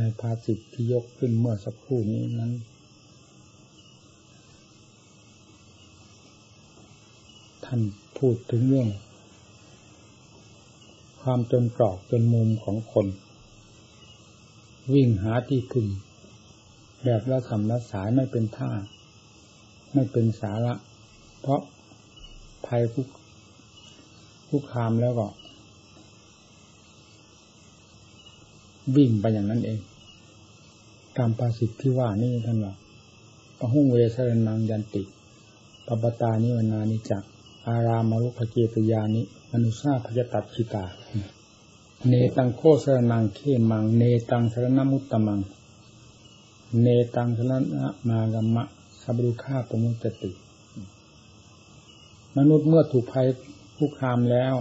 ในภาษิตที่ยกขึ้นเมื่อสักครู่นี้นั้น ท่านพูดถึงเรื่อง ความจนกรอกจนมุมของคน วิ่งหาที่พึ่งแบบละสำละสายไม่เป็นท่า ไม่เป็นสาระ เพราะภัยคุกคุกคามแล้วก็วิ่งไปอย่างนั้นเอง ตามภาษิตที่ว่านี่ท่านว่าปะหุ่งเวสรนังยันติปปตานิวนานิจักอารามารุขเจตยานิมนุษาพยตัดชิตา เนตังโคสรนังเขมัง เนตังสรณมุตตมัง เนตังสรณมากรรมะสับรุฆาปมุจติ มนุษย์เมื่อถูกภัยคุกคามแล้ว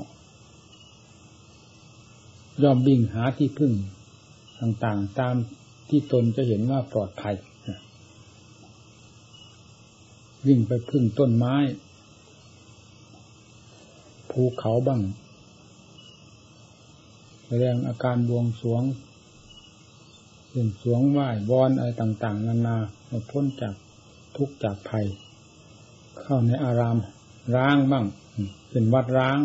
ยอมบิ่งหาที่พึ่งต่างๆตาม ที่ตนจะเห็นว่าปลอดภัยวิ่งไปพึ่งต้นไม้ ภูเขาบ้างแสดงอาการบวงสวงเห็นสวงไหว้วอนอะไรต่าง ๆ นานาพ้นจากทุกข์จากภัย เข้าในอารามร้างบ้างเป็นวัดร้าง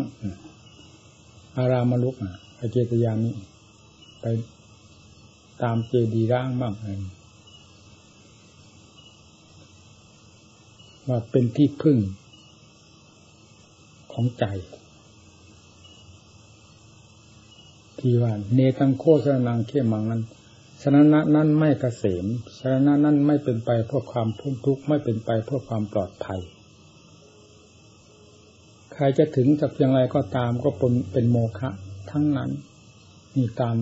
อารามมลุกอะเจตยานี้ไป ตามเจดีร้างบ้างอะไรว่าเป็นที่พึ่งของใจ ที่ว่าเนตังโคสนังเข้มังนั้นสถานะนั้นไม่เกษมสถานะนั้นไม่เป็นไปเพื่อความพ้นทุกข์ไม่เป็นไปเพื่อความปลอดภัย ใครจะถึงจะเพียงไรก็ตามก็เป็นเป็นโมฆะทั้งนั้นนี่ตาม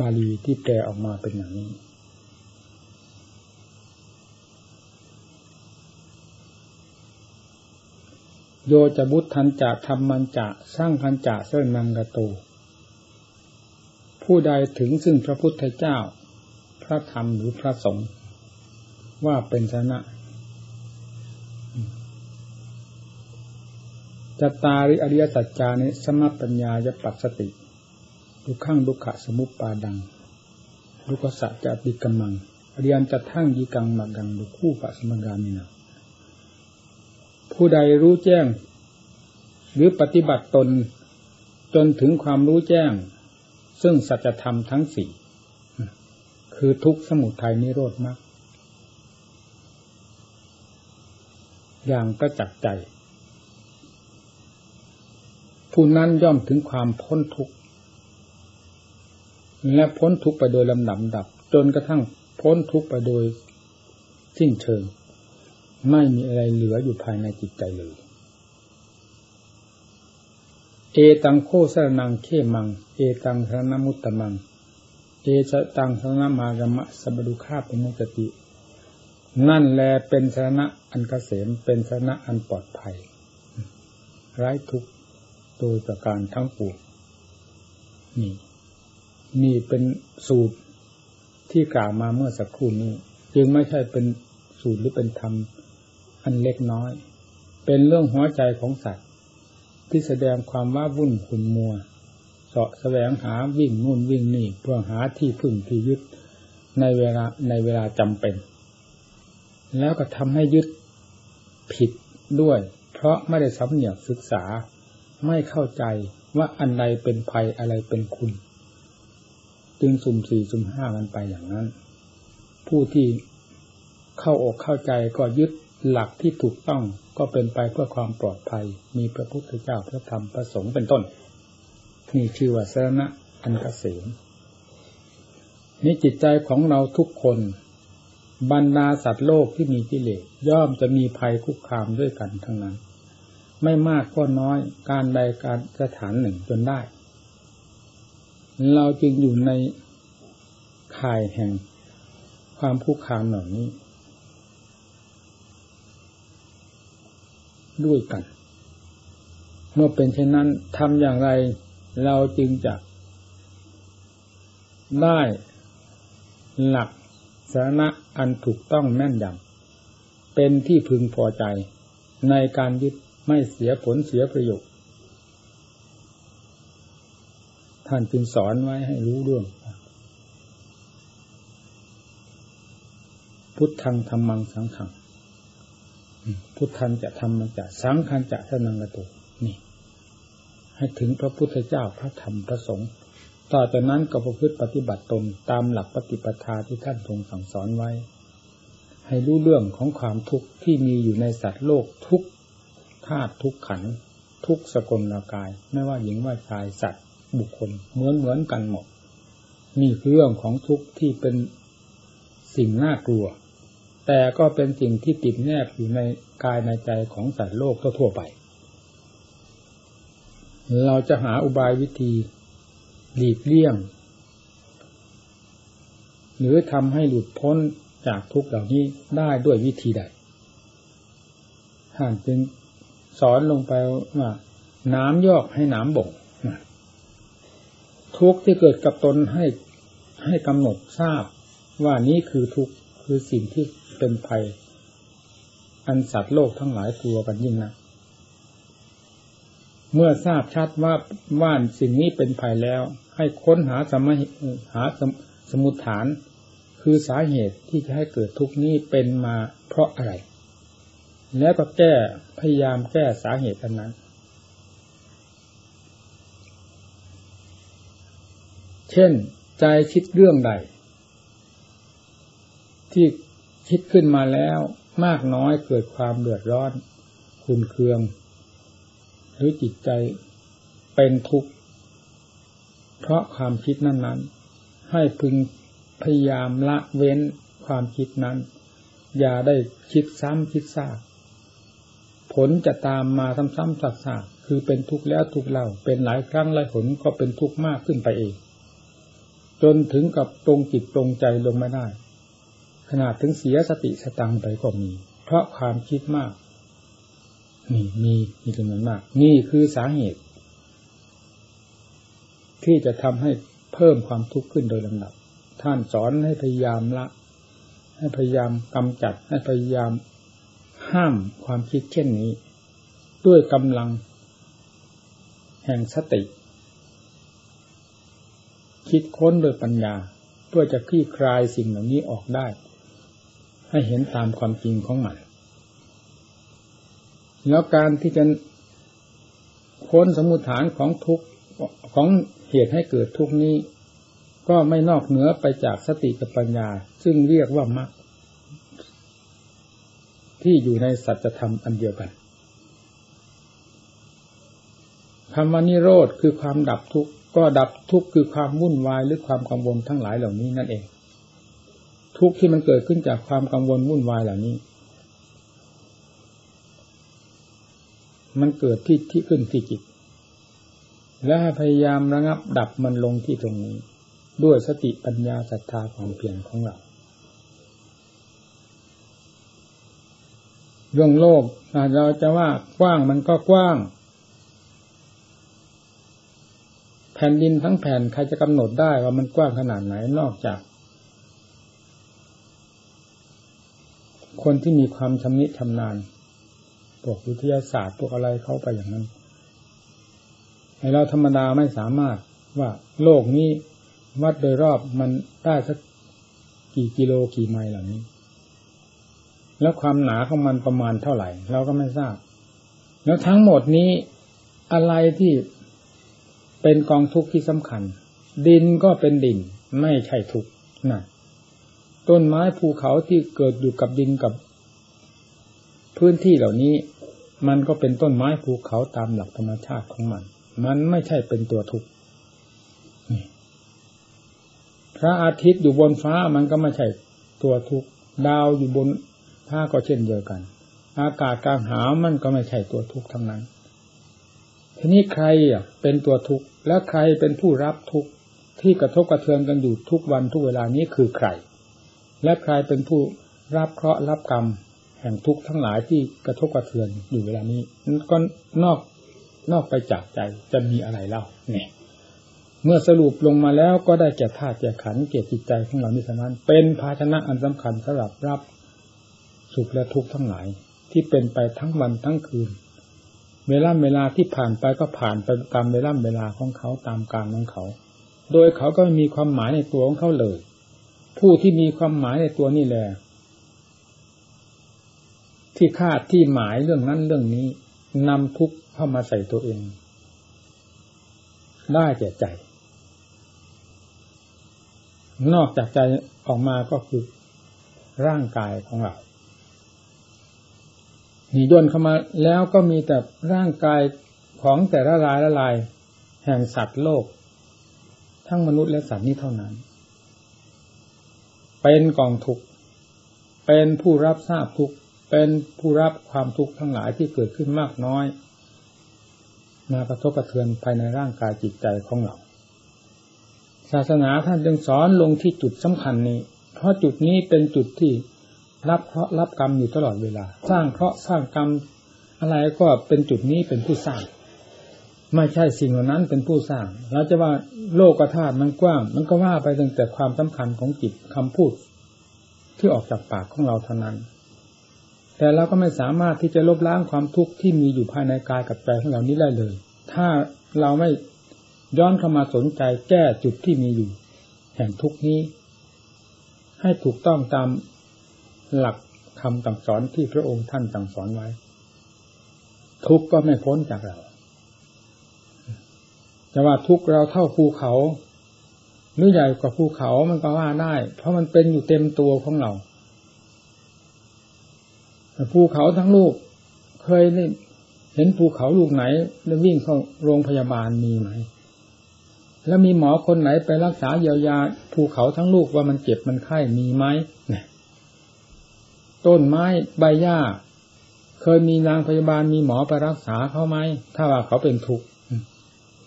บาลีที่แปลออกมาเป็นอย่างนี้โยจะบุตทันจะทำมันจะสร้างพันจะเสนังกโตผู้ใดถึงซึ่งพระพุทธเจ้า พระธรรมหรือพระสงฆ์ว่าเป็นชนะจตาริอริยสัจจานิสมปัญญายปัสสติ ทุกขังดุขะสมุปปาดังดุขสัจจะปิกมังเรียนจะทั้งยีกังมากังดุคู่ปะสมกามินาผู้ใดรู้แจ้ง หรือปฏิบัติตนจนถึงความรู้แจ้ง ซึ่งสัจธรรมทั้งสี่คือทุกสมุทัยนิโรธมากอย่างประจักษ์ใจ ผู้นั้นย่อมถึงความพ้นทุกข์ และพ้นทุกข์ไปโดยลำดับดับ จนกระทั่งพ้นทุกข์ไปโดยสิ้นเชิง ไม่มีอะไรเหลืออยู่ภายในจิตใจเลย เอตังโคสรนังเขมัง เอตังสรณมุตตมัง เอชตังสรณมากรมะสบดุคาเป็นมุตติ นั่นแลเป็นสรณะอันกเกษมเป็นสรณะอันปลอดภัย ไร้ทุกข์โดยประการทั้งปวงนี่ นี่เป็นสูตรที่กล่าวมาเมื่อสักครู่นี้ จึงไม่ใช่เป็นสูตรหรือเป็นธรรมอันเล็กน้อย เป็นเรื่องหัวใจของสัตว์ ที่แสดงความว่าวุ่นขุนมัวเสาะแสวงหาวิ่งนู่นวิ่งนี่เพื่อหาที่พึ่งที่ยึดในเวลาในเวลาจำเป็น แล้วก็ทำให้ยึดผิดด้วย เพราะไม่ได้สำเนียกศึกษาไม่เข้าใจว่าอันใดเป็นภัยอะไรเป็นคุณ จึงสุ่มสี่สุ่มห้ากันไปอย่างนั้น ผู้ที่เข้าอกเข้าใจก็ยึดหลักที่ถูกต้องก็เป็นไปเพื่อความปลอดภัย มีพระพุทธเจ้าพระธรรมพระสงฆ์เป็นต้นนี่ชื่อว่าสรณะอันกเกษมนี่จิตใจของเราทุกคน บรรดาสัตว์โลกที่มีกิเลสย่อมจะมีภัยคุกคามด้วยกันทั้งนั้น ไม่มากก็น้อยการใดการสถานหนึ่งจนได้ เราจึงอยู่ในข่ายแห่งความคุกคามเหล่านี้ ด้วยกัน เมื่อเป็นเช่นนั้นทำอย่างไรเราจึงจะได้หลักสาระอันถูกต้องแม่นยำเป็นที่พึงพอใจในการยึดไม่เสียผลเสียประโยชน์ ท่านจึงสอนไว้ให้รู้เรื่อง พุทธังธรรมังสังขัง พุทธันจะทำมันจะสังขันจะสนังกระตุนี่ ให้ถึงพระพุทธเจ้าพระธรรมพระสงฆ์ต่อจากนั้นก็ประพฤติปฏิบัติตนตามหลักปฏิปทาที่ท่านทรงสั่งสอนไว้ ให้รู้เรื่องของความทุกข์ที่มีอยู่ในสัตว์โลกทุกธาตุทุกขัน ทุกสกลกาย ไม่ว่าหญิงว่าชายสัตว์ บุคคลเหมือนเหมือนกันหมด นี่คือเรื่องของทุกข์ที่เป็นสิ่งน่ากลัว แต่ก็เป็นสิ่งที่ติดแนบอยู่ในกายในใจของสัตว์โลกทั่วไป เราจะหาอุบายวิธีหลีกเลี่ยง หรือทำให้หลุดพ้นจากทุกเหล่านี้ได้ด้วยวิธีใดท่านจึงสอนลงไปว่าน้ำยอกให้น้ำบ่ง ทุกที่เกิดกับตนให้ให้กำหนดทราบ ว่านี้คือทุกคือสิ่งที่เป็นภัย อันสัตว์โลกทั้งหลายกลัวกันยิ่งนะเมื่อทราบชัดว่าว่านสิ่งนี้เป็นภัยแล้ว ให้ค้นหาสมหาสมสมุทฐาน คือสาเหตุที่จะให้เกิดทุกนี้เป็นมาเพราะอะไร แล้วก็แก้พยายามแก้สาเหตุอันนั้น เช่นใจคิดเรื่องใด ที่คิดขึ้นมาแล้วมากน้อยเกิดความเดือดร้อนคุณเคือง หรือจิตใจเป็นทุกข์เพราะความคิดนั้น ๆ ให้พึงพยายามละเว้นความคิดนั้น อย่าได้คิดซ้ำคิดซากผลจะตามมาซ้ำๆซากๆคือเป็นทุกข์แล้วทุกข์เล่าเป็นหลายครั้งหลายผลก็เป็นทุกข์มากขึ้นไปเอง จนถึงกับตรงจิตตรงใจลงไม่ได้ ขนาดถึงเสียสติสตังไปก็มี เพราะความคิดมาก นี่มีมีจำนวนมาก นี่คือสาเหตุ ที่จะทำให้เพิ่มความทุกข์ขึ้นโดยลำดับ ท่านสอนให้พยายามละ ให้พยายามกำจัด ให้พยายามห้ามความคิดเช่นนี้ ด้วยกำลัง แห่งสติ คิดค้นโดยปัญญา เพื่อจะคลี่คลายสิ่งเหล่านี้ออกได้ ให้เห็นตามความจริงของมัน แล้วการที่จะค้นสมุทฐานของทุกของเหตุให้เกิดทุกนี้ ก็ไม่นอกเหนือไปจากสติกับปัญญา ซึ่งเรียกว่ามรรคที่อยู่ในสัจธรรมอันเดียวกันคำว่านิโรธคือความดับทุกข์ ก็ดับทุกข์คือความวุ่นวายหรือความกังวลทั้งหลายเหล่านี้นั่นเอง ทุกข์ที่มันเกิดขึ้นจากความกังวลวุ่นวายเหล่านี้ มันเกิดที่ที่ขึ้นที่จิต และพยายามระงับดับมันลงที่ตรงนี้ ด้วยสติปัญญาศรัทธาความเพียรของเราเรื่องโลกเราจะว่ากว้างมันก็กว้าง แผ่นดินทั้งแผ่นใครจะกำหนดได้ว่ามันกว้างขนาดไหนนอกจาก คนที่มีความชำนิชำนาญพวกวิทยาศาสตร์พวกอะไรเข้าไปอย่างนั้นไอเราธรรมดาไม่สามารถว่าโลกนี้วัดโดยรอบมันได้สักกี่กิโลกี่ไมล์เหล่านี้ แล้วความหนาของมันประมาณเท่าไหร่ เราก็ไม่ทราบ แล้วทั้งหมดนี้อะไรที่ เป็นกองทุกข์ที่สำคัญ ดินก็เป็นดิน ไม่ใช่ทุกข์นะต้นไม้ภูเขาที่เกิดอยู่กับดินกับ พื้นที่เหล่านี้ มันก็เป็นต้นไม้ภูเขาตามหลักธรรมชาติของมัน มันไม่ใช่เป็นตัวทุกข์พระอาทิตย์อยู่บนฟ้ามันก็ไม่ใช่ตัวทุกข์ดาวอยู่บนฟ้าก็เช่นเดียวกัน อากาศกลางหาวมันก็ไม่ใช่ตัวทุกข์ทั้งนั้น ทีนี้ใครเป็นตัวทุกข์และใครเป็นผู้รับทุกข์ที่กระทบกระเทือนกันอยู่ทุกวันทุกเวลานี้คือใคร และใครเป็นผู้รับเคราะห์รับกรรม แห่งทุกข์ทั้งหลายที่กระทบกระเทือนอยู่เวลานี้ก็นอกนอกไปจากใจจะมีอะไรเล่าเนี่ยเมื่อสรุปลงมาแล้วก็ได้แก่ธาตุแก่ขันเกี่ยวจิตใจของเรานี้เท่านั้น เป็นภาชนะอันสำคัญสำหรับรับสุขและทุกข์ทั้งหลายที่เป็นไปทั้งวันทั้งคืน เวลาเวลาที่ผ่านไปก็ผ่านไปตามเวลาเวลาของเขาตามการของเขา โดยเขาก็มีความหมายในตัวของเขาเลย ผู้ที่มีความหมายในตัวนี่แหละที่คาดที่หมายเรื่องนั้นเรื่องนี้นำทุกเข้ามาใส่ตัวเอง ได้แก่ใจ นอกจากใจออกมาก็คือร่างกายของเรา นีย่นเข้ามาแล้วก็มีแต่ร่างกายของแต่ละลายละลาย แห่งสัตว์โลก ทั้งมนุษย์และสัตว์นี้เท่านั้น เป็นกองทุกข์เป็นผู้รับทราบทุกข์เป็นผู้รับความทุกข์ทั้งหลายที่เกิดขึ้นมากน้อย มากระทบกระเทือนภายในร่างกายจิตใจของเรา ศาสนาท่านจึงสอนลงที่จุดสำคัญนี้ เพราะจุดนี้เป็นจุดที่ รับเคราะห์รับกรรมอยู่ตลอดเวลา สร้างเคราะห์สร้างกรรมอะไรก็เป็นจุดนี้เป็นผู้สร้าง ไม่ใช่สิ่งเหล่านั้นเป็นผู้สร้างเราจะว่าโลกธาตุมันกว้าง มันก็ว่าไปตั้งแต่ความสำคัญของจิตคำพูด ที่ออกจากปากของเราเท่านั้น แต่เราก็ไม่สามารถที่จะลบล้างความทุกข์ที่มีอยู่ภายในกายกับใจของเรานี้ได้เลย ถ้าเราไม่ย้อนเข้ามาสนใจแก้จุดที่มีอยู่ แห่งทุกนี้ ให้ถูกต้องตาม หลักคำสั่งสอนที่พระองค์ท่านสั่งสอนไว้ ทุกก็ไม่พ้นจากเราจะว่าทุกเราเท่าภูเขาหรือใหญ่กว่าภูเขามันก็ว่าได้ เพราะมันเป็นอยู่เต็มตัวของเราภูเขาทั้งลูก เคยเห็นภูเขาลูกไหน แล้ววิ่งเข้าโรงพยาบาลมีไหมแล้วมีหมอคนไหนไปรักษาเยียวยาภูเขาทั้งลูกว่ามันเจ็บมันไข้มีไหมเนี่ย ต้นไม้ใบหญ้า เคยมีนางพยาบาลมีหมอไปรักษาเขาไหม ถ้าว่าเขาเป็นทุกข์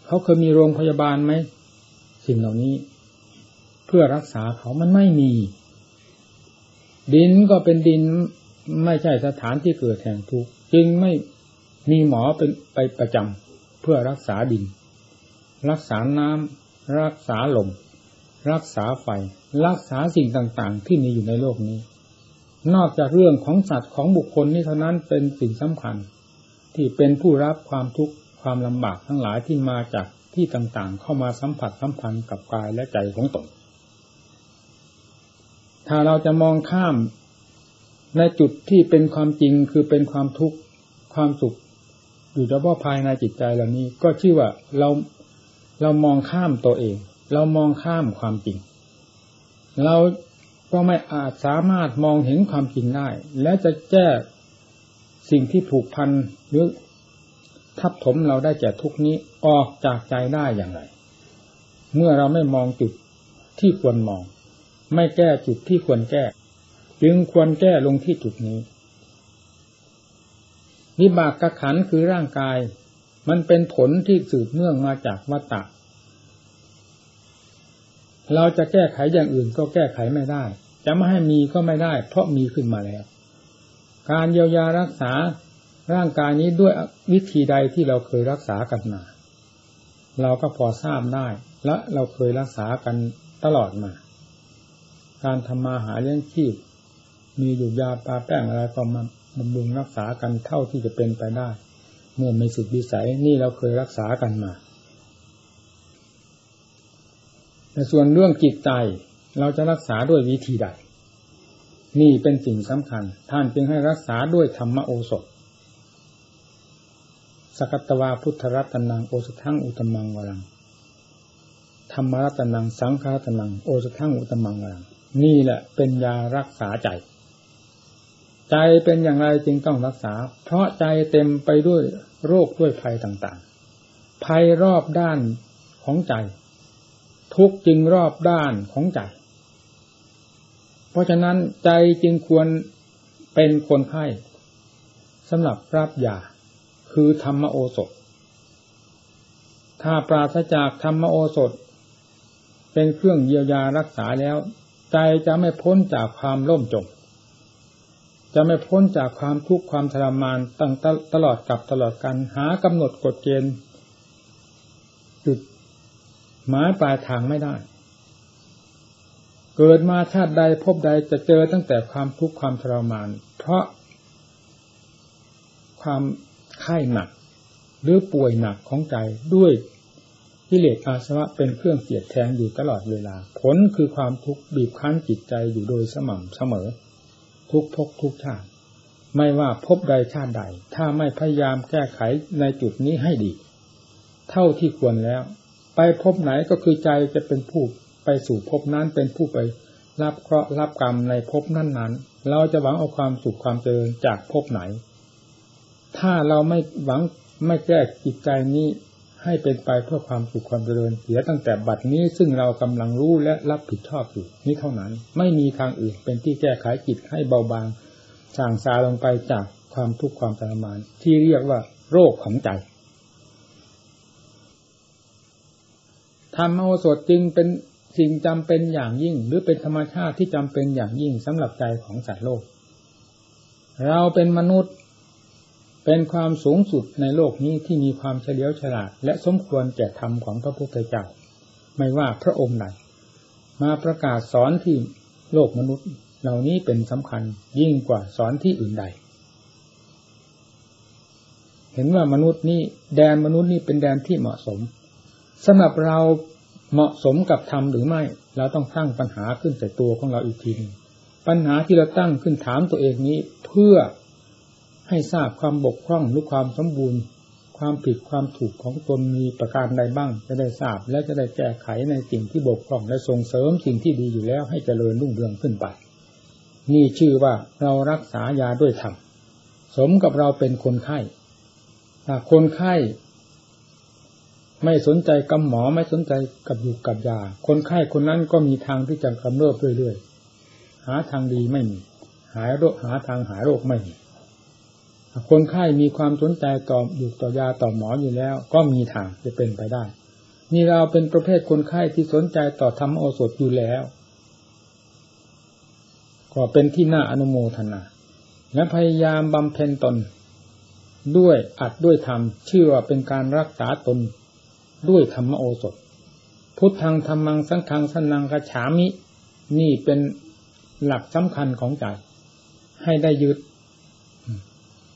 เขาเคยมีโรงพยาบาลไหม สิ่งเหล่านี้ เพื่อรักษาเขามันไม่มี ดินก็เป็นดินไม่ใช่สถานที่เกิดแห่งทุกข์จึงไม่มีหมอเป็นไปประจำเพื่อรักษาดิน รักษาน้ำรักษาลม รักษาไฟ รักษาสิ่งต่าง ๆ ที่มีอยู่ในโลกนี้ นอกจากเรื่องของสัตว์ของบุคคลนี้เท่านั้นเป็นสิ่งสำคัญ ที่เป็นผู้รับความทุกข์ความลำบากทั้งหลายที่มาจากที่ต่างๆ เข้ามาสัมผัสสัมพันธ์กับกายและใจของตนถ้าเราจะมองข้ามในจุดที่เป็นความจริงคือเป็นความทุกข์ความสุข อยู่เฉพาะภายในจิตใจเหล่านี้ ก็ชื่อว่าเราเรามองข้ามตัวเอง เรามองข้ามความจริง เรา ก็ไม่อาจสามารถมองเห็นความจริงได้ และจะแก้สิ่งที่ผูกพันหรือทับถมเราได้แก่ทุกนี้ออกจากใจได้อย่างไร เมื่อเราไม่มองจุดที่ควรมอง ไม่แก้จุดที่ควรแก้ จึงควรแก้ลงที่จุดนี้นิบากกระขันคือร่างกาย มันเป็นผลที่สืบเนื่องมาจากวัตตะ เราจะแก้ไขอย่างอื่นก็แก้ไขไม่ได้ จะไม่ให้มีก็ไม่ได้ เพราะมีขึ้นมาแล้ว การเยียวยารักษาร่างกายนี้ด้วยวิธีใดที่เราเคยรักษากันมา เราก็พอทราบได้ และเราเคยรักษากันตลอดมา การทำมาหาเลี้ยงชีพ มีอยู่ยาปลาแป้งอะไรก็มาบำรุงรักษากันเท่าที่จะเป็นไปได้ เมื่อไม่สุดวิสัยนี่เราเคยรักษากันมา แต่ส่วนเรื่องจิตใจเราจะรักษาด้วยวิธีใด นี่เป็นสิ่งสำคัญ ท่านจึงให้รักษาด้วยธรรมโอสถ สกัตวาพุทธรัตนังโอสทังอุตมังวรังธรรมรัตนังสังฆรัตนังโอสทังอุตมังวรัง นี่แหละเป็นยารักษาใจ ใจเป็นอย่างไรจึงต้องรักษา เพราะใจเต็มไปด้วยโรคด้วยภัยต่างๆ ภัยรอบด้านของใจ ทุกจึงรอบด้านของใจ เพราะฉะนั้นใจจึงควรเป็นคนไข้สำหรับรับยาคือธรรมโอสถ ถ้าปราศจากธรรมโอสถ เป็นเครื่องเยียวยารักษาแล้ว ใจจะไม่พ้นจากความล่มจม จะไม่พ้นจากความทุกข์ความทรมานตั้งตลอดกับตลอดกันหากำหนดกฎเกณฑ์จุด หมายปลายทางไม่ได้ เกิดมาชาติใดพบใดจะเจอตั้งแต่ความทุกข์ความทรมาน เพราะ ความไข้หนัก หรือป่วยหนักของใจด้วยกิเลสอาสวะเป็นเครื่องเสียดแทงอยู่ตลอดเวลา ผลคือความทุกข์บีบคั้นจิตใจอยู่โดยสม่ำเสมอ ทุกพกทุกชาติ ไม่ว่าพบใดชาติใด ถ้าไม่พยายามแก้ไขในจุดนี้ให้ดี เท่าที่ควรแล้ว ไปพบไหนก็คือใจจะเป็นผู้ไปสู่พบนั้นเป็นผู้ไปรับเคราะห์รับกรรมในพบนั้นๆเราจะหวังเอาความสุขความเจริญจากพบไหน ถ้าเราไม่หวังไม่แก้จิตใจนี้ให้เป็นไปเพื่อความสุขความเจริญเสียตั้งแต่บัดนี้ซึ่งเรากำลังรู้และรับผิดชอบอยู่นี้เท่านั้น ไม่มีทางอื่นเป็นที่แก้ไขจิตให้เบาบางส่างซาลงไปจากความทุกข์ความทรมาน ที่เรียกว่าโรคของใจ ธรรมโอสถจึงเป็นสิ่งจำเป็นอย่างยิ่ง หรือเป็นธรรมชาติที่จำเป็นอย่างยิ่งสำหรับใจของสัตว์โลก เราเป็นมนุษย์เป็นความสูงสุดในโลกนี้ที่มีความเฉลียวฉลาด และสมควรแก่ธรรมของพระพุทธเจ้า ไม่ว่าพระองค์ไหนมาประกาศสอนที่โลกมนุษย์ เหล่านี้เป็นสำคัญยิ่งกว่าสอนที่อื่นใด เห็นว่ามนุษย์นี่แดนมนุษย์นี่เป็นแดนที่เหมาะสม สำหรับเราเหมาะสมกับธรรมหรือไม่ เราต้องตั้งปัญหาขึ้นใส่ตัวของเราอีกทีนึงปัญหาที่เราตั้งขึ้นถามตัวเองนี้เพื่อให้ทราบความบกพร่องหรือความสมบูรณ์ ความผิดความถูกของตนมีประการใดบ้าง จะได้ทราบและจะได้แก้ไขในสิ่งที่บกพร่องและส่งเสริมสิ่งที่ดีอยู่แล้วให้เจริญรุ่งเรืองขึ้นไป นี่ชื่อว่าเรารักษายาด้วยธรรมสมกับเราเป็นคนไข้ถ้าคนไข้ ไม่สนใจกับหมอไม่สนใจกับอยู่กับยา คนไข้คนนั้นก็มีทางที่จะกำเริบเรื่อยๆหาทางดีไม่มี หายโรคหาทางหายโรคไม่มีคนไข้มีความสนใจต่ออยู่ต่อยาต่อหมออยู่แล้ว ก็มีทางจะเป็นไปได้ นี่เราเป็นประเภทคนไข้ที่สนใจต่อธรรมโอสถอยู่แล้ว ก็เป็นที่น่าอนุโมทนา และพยายามบำเพ็ญตน ด้วยอัดด้วยธรรมชื่อว่าเป็นการรักษาตน ด้วยธรรมโอสถ พุทธังธรรมังสังฆังสันนังกระฉามิ นี่เป็นหลักสำคัญของใจ ให้ได้ยึด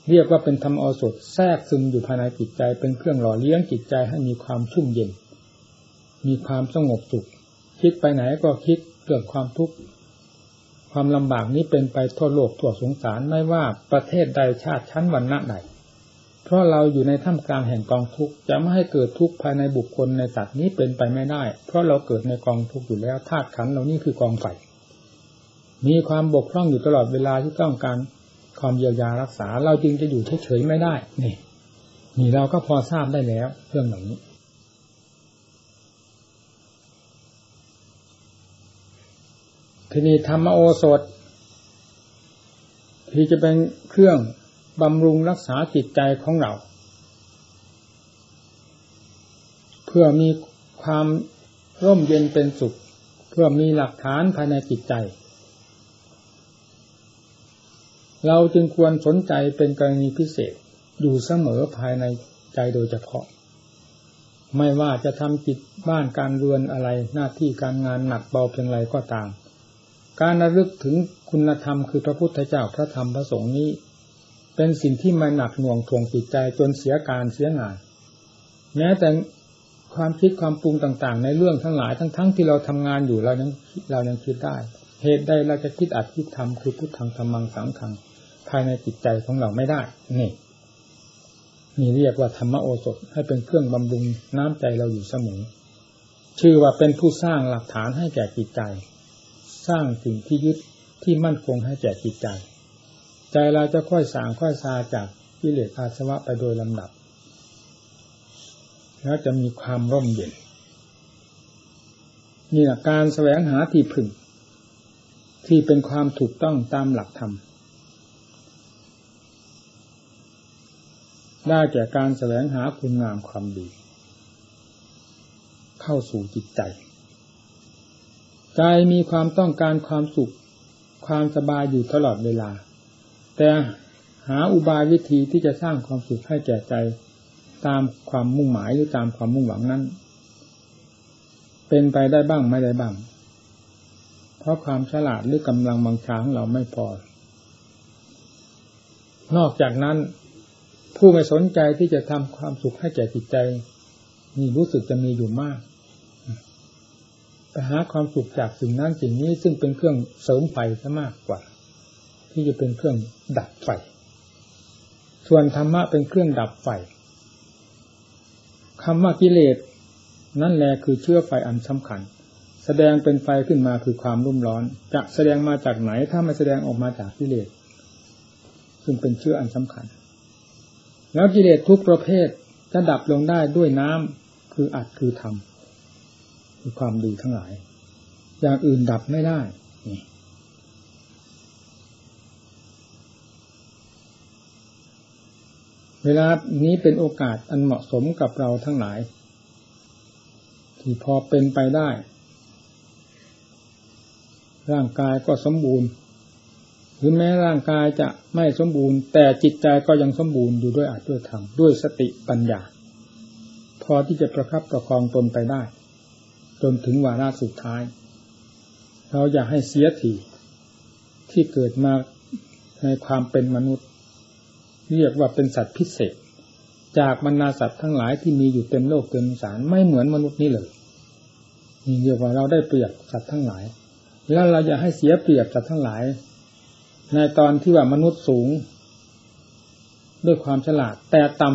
เรียกว่าเป็นธรรมโอสดแทรกซึมอยู่ภายในจิตใจ เป็นเครื่องหล่อเลี้ยงจิตใจให้มีความชุ่มเย็น มีความสงบสุข คิดไปไหนก็คิดเกิดความทุกข์ความลำบากนี้เป็นไปทั่วโลกทั่วสงสารไม่ว่าประเทศใดชาติชั้นวรรณะใด เพราะเราอยู่ในท่ามกลางแห่งกองทุกข์จะไม่ให้เกิดทุกข์ภายในบุคคลในสัตว์นี้เป็นไปไม่ได้ เพราะเราเกิดในกองทุกข์อยู่แล้วธาตุขันเรานี่คือกองไฟมีความบกพร่องอยู่ตลอดเวลาที่ต้องการความเยียวยารักษา เราจึงจะอยู่เฉยๆไม่ได้นี่นี่เราก็พอทราบได้แล้วเรื่องเหล่านี้ทีนี้ธรรมโอสถ ที่จะเป็นเครื่อง บำรุงรักษาจิตใจของเรา เพื่อมีความร่มเย็นเป็นสุข เพื่อมีหลักฐานภายในจิตใจ เราจึงควรสนใจเป็นกรณีพิเศษอยู่เสมอภายในใจโดยเฉพาะ ไม่ว่าจะทำจิตบ้านการเรือนอะไรหน้าที่การงานหนักเบาเพียงไรก็ตาม การระลึกถึงคุณธรรมคือพระพุทธเจ้าพระธรรมพระสงฆ์นี้ เป็นสิ่งที่ม่หนักหน่วงทวงจิตใจจนเสียการเสียงาน แม้แต่ความคิดความปรุงต่างๆ ในเรื่องทั้งหลายทั้งๆทที่เราทำงานอยู่เรายังเรายังคิดได้ เหตุใดเราจะคิดอัดคิดทำคือพุทธังธรรมังสังขังภายในจิตใจของเราไม่ได้ นี่นี่เรียกว่าธรรมโอสถให้เป็นเครื่องบำรุงน้ำใจเราอยู่เสมอ ชื่อว่าเป็นผู้สร้างหลักฐานให้แก่จิตใจ สร้างสิ่งที่ยึดที่มั่นคงให้แก่จิตใจ ใจเราจะค่อยสางค่อยซาจากกิเลสอาสวะไปโดยลำดับ แล้วจะมีความร่มเย็นนี่แหละการแสวงหาที่พึ่ง ที่เป็นความถูกต้องตามหลักธรรมได้แก่การแสวงหาคุณงามความดี เข้าสู่จิตใจ ใจมีความต้องการความสุข ความสบายอยู่ตลอดเวลา แต่หาอุบายวิธีที่จะสร้างความสุขให้แก่ใจตามความมุ่งหมายหรือตามความมุ่งหวังนั้น เป็นไปได้บ้างไม่ได้บ้าง เพราะความฉลาดหรือกำลังบังชาของเราไม่พอ นอกจากนั้น ผู้ไม่สนใจที่จะทำความสุขให้แก่จิตใจนี่รู้สึกจะมีอยู่มากไปหาความสุขจากสิ่งนั้นสิ่งนี้ซึ่งเป็นเครื่องเสริมไฟซะมากกว่า ที่จะเป็นเครื่องดับไฟ ส่วนธรรมะเป็นเครื่องดับไฟคำว่ากิเลส นั่นแหละคือเชื้อไฟอันสำคัญ แสดงเป็นไฟขึ้นมาคือความรุ่มร้อน จะแสดงมาจากไหนถ้าไม่แสดงออกมาจากกิเลส ซึ่งเป็นเชื้ออันสำคัญ แล้วกิเลสทุกประเภทจะดับลงได้ด้วยน้ำคืออัดคือธรรมคือความดีทั้งหลาย อย่างอื่นดับไม่ได้ เวลานี้เป็นโอกาสอันเหมาะสมกับเราทั้งหลาย ที่พอเป็นไปได้ ร่างกายก็สมบูรณ์หรือแม้ร่างกายจะไม่สมบูรณ์ แต่จิตใจก็ยังสมบูรณ์อยู่ด้วยอาจด้วยธรรมด้วยสติปัญญา พอที่จะประคับประคองตนไปได้ จนถึงวาระสุดท้าย เราอยากให้เสียทีที่เกิดมาในความเป็นมนุษย์ เรียกว่าเป็นสัตว์พิเศษ จากบรรดาสัตว์ทั้งหลายที่มีอยู่เต็มโลกเต็มสารไม่เหมือนมนุษย์นี่เลยนี่เรียกว่าเราได้เปรียบสัตว์ทั้งหลาย แล้วเราจะให้เสียเปรียบสัตว์ทั้งหลาย ในตอนที่ว่ามนุษย์สูง ด้วยความฉลาด แต่ต่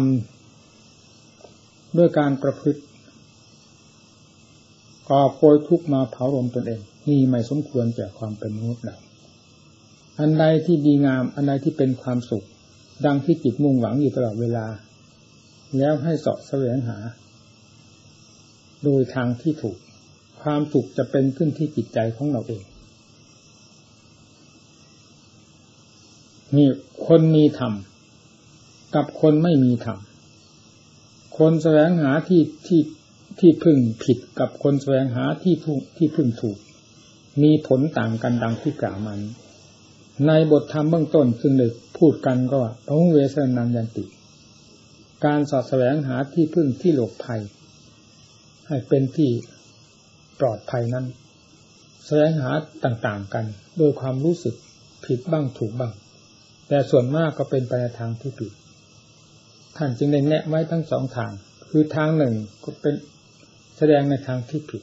ำด้วยการประพฤติก่อโพยทุกมาเผารมตนเอง นี่ไม่สมควรแก่ความเป็นมนุษย์เราอันใดที่ดีงาม อันใดที่เป็นความสุข ดังที่จิตมุ่งหวังอยู่ตลอดเวลา แล้วให้สาะแสวงหา โดยทางที่ถูก ความสุขจะเป็นขึ้นที่จิตใจของเราเอง นี่คนมีธรรมกับคนไม่มีธรรม คนแสวงหาที่ที่ที่พึ่งผิดกับคนแสวงหาที่ที่พึ่งถูก มีผลต่างกันดังที่กล่าวมานี้ ในบทธรรมเบื้องต้นซึ่งได้พูดกันก็ว่าพระเวสนังยันติ การสอดแสวงหาที่พึ่งที่หลบภัย ให้เป็นที่ปลอดภัยนั้น แสวงหาต่างๆกัน โดยความรู้สึกผิดบ้างถูกบ้าง แต่ส่วนมากก็เป็นไปในทางที่ผิด ท่านจึงได้แนะไว้ทั้งสองทาง คือทางหนึ่งก็เป็นแสดงในทางที่ผิด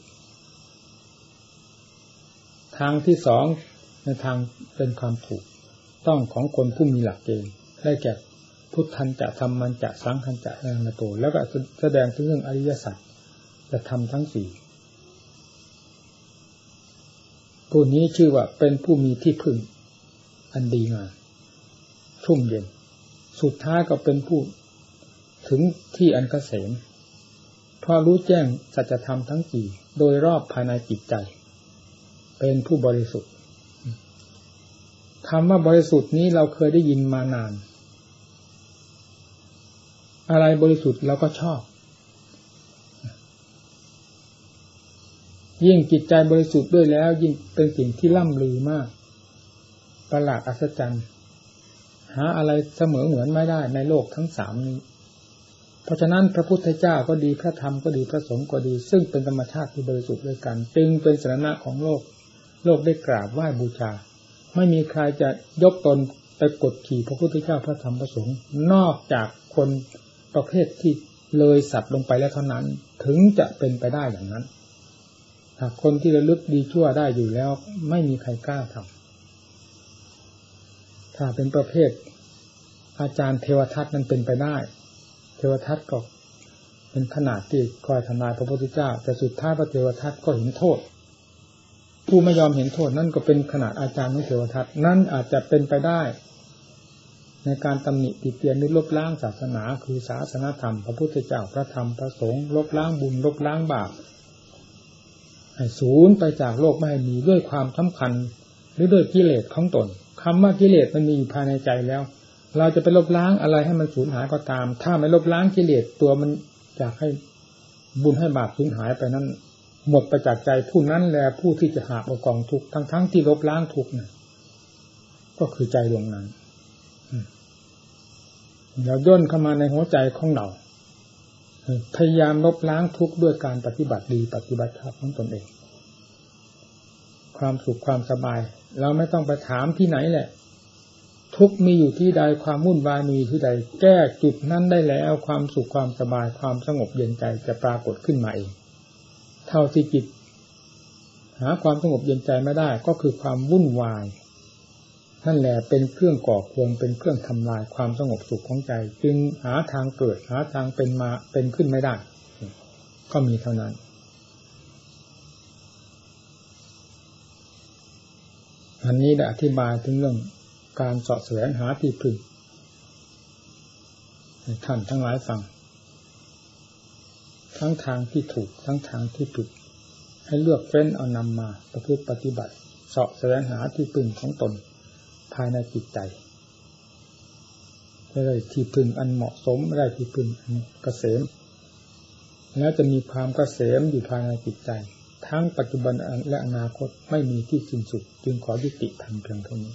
ทางที่สอง ในทางเป็นความถูกต้องของคนผู้มีหลักเกณฑ์ได้แก่พุทธันจะทำมันจะสังคันจะแรงโต แล้วก็แสดงถึงเรื่องอริยสัจจะทำทั้งสี่ผู้นี้ชื่อว่าเป็นผู้มีที่พึ่ง อันดีงามชุ่มเย็น สุดท้ายก็เป็นผู้ถึงที่อันกเกษมเพราะรู้แจ้งสัจธรรมทั้งสี่โดยรอบภายในจิตใจ เป็นผู้บริสุทธิ์ คำว่าบริสุทธิ์นี้เราเคยได้ยินมานาน อะไรบริสุทธิ์เราก็ชอบ ยิ่งจิตใจบริสุทธิ์ด้วยแล้ว ยิ่งเป็นสิ่งที่ล่ำลือมาก ประหลาดอัศจรรย์ หาอะไรเสมอเหมือนไม่ได้ในโลกทั้งสามนี้ เพราะฉะนั้นพระพุทธเจ้าก็ดีพระธรรมก็ดีพระสงฆ์ก็ดี ซึ่งเป็นธรรมชาติที่บริสุทธิ์ด้วยกัน จึงเป็นสาระของโลก โลกได้กราบไหว้บูชา ไม่มีใครจะยกตนไปกดขี่พระพุทธเจ้าพระธรรมพระสงฆ์นอกจากคนประเภทที่เลยสัตว์ลงไปแล้วเท่านั้น ถึงจะเป็นไปได้อย่างนั้นหากคนที่ระลึกดีชั่วได้อยู่แล้ว ไม่มีใครกล้าทำถ้าเป็นประเภท อาจารย์เทวทัตนั้นเป็นไปได้ เทวทัตก็เป็นขนาดที่คอยทำลายพระพุทธเจ้า แต่สุดท้ายพระเทวทัตก็เห็นโทษ ผู้ไม่ยอมเห็นโทษนั่นก็เป็นขนาดอาจารย์ของเทวทัตนั่นอาจจะเป็นไปได้ ในการตำหนิติเตียนหรือลบล้างศาสนา คือศาสนาธรรม พระพุทธเจ้าพระธรรมพระสงฆ์ลบล้างบุญลบล้างบาปให้ศูนย์ไปจากโลกไม่ให้มีด้วยความสำคัญ หรือด้วยกิเลสของตนคำว่ากิเลสมันมีภายในใจแล้ว เราจะไปลบล้างอะไรให้มันสูญหายก็ตาม ถ้าไม่ลบล้างกิเลสตัวมันอยากให้บุญให้บาปสูญหายไปนั้น หมดไปจากใจผู้นั้นแลผู้ที่จะหาเอากองทุกทั้งทั้งที่ลบล้างทุกเนี่ยก็คือใจดวงนั้นเราย่นเข้ามาในหัวใจของเราพยายามลบล้างทุกข์ด้วยการปฏิบัติดีปฏิบัติชอบของตนเอง ความสุขความสบาย เราไม่ต้องไปถามที่ไหนแหละ ทุกมีอยู่ที่ใดความวุ่นวายมีที่ใด แก้จุดนั้นได้แล้ว ความสุขความสบายความสงบเย็นใจจะปรากฏขึ้นมาเอง เท่าที่จิตหาความสงบเย็นใจไม่ได้ก็คือความวุ่นวายนั่นแหละเป็นเครื่องก่อควรเป็นเครื่องทำลายความสงบสุขของใจ จึงหาทางเกิดหาทางเป็นมาเป็นขึ้นไม่ได้ ก็มีเท่านั้นอันนี้ได้อธิบายถึงเรื่องการเสาะแสวงหาที่พึ่งท่านทั้งหลายฟัง ทั้งทางที่ถูกทั้งทางที่ผิด ให้เลือกเฟ้นเอานำมาประพฤติปฏิบัติเสาะแสวงหาที่พึ่งของตนภายในจิตใจไม่ได้ที่พึ่งอันเหมาะสมไม่ได้ที่พึ่งอันเกษมแล้วจะมีความเกษมอยู่ภายในจิตใจ ทั้งปัจจุบันและอนาคตไม่มีที่สิ้นสุด จึงขอยุติธรรมเพียงเท่านี้